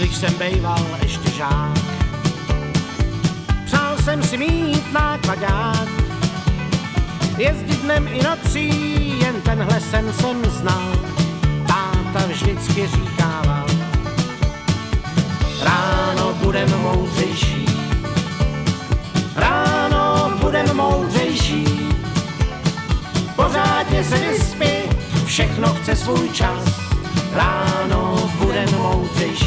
když jsem bejval ještě žák. Přál jsem si mít nákladák, jezdit dnem i nocí, jen tenhle sen jsem znal. Táta vždycky říkával, ráno budem moudřejší, ráno budem moudřejší, pořádně se vyspí, všechno chce svůj čas, ráno budem moudřejší.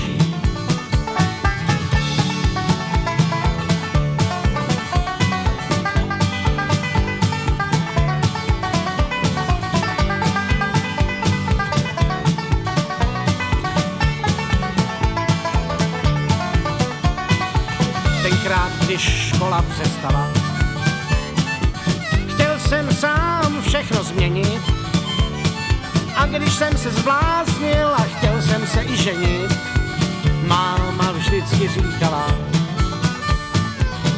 Tenkrát, když škola přestala, chtěl jsem sám všechno změnit, a když jsem se zbláznil a chtěl jsem se i ženit, máma vždycky říkala,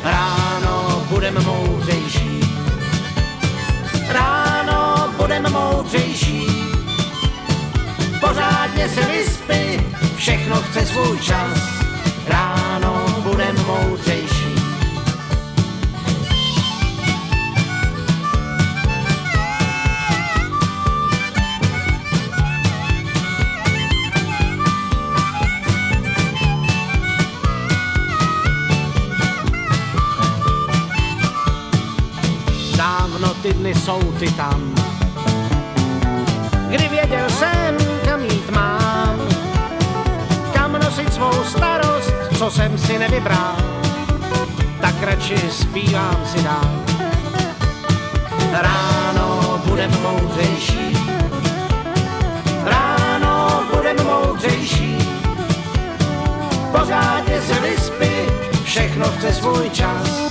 ráno budem moudřejší, ráno budem moudřejší, pořádně se vyspí, všechno chce svůj čas, dávno ty dny jsou ty tam. Kdy věděl jsem, kam jít mám, kam nosit svou starost, co jsem si nevybral, tak radši zpívám si dál. Ráno budem moudřejší, ráno budem moudřejší, pořádně se vyspí, všechno chce svůj čas,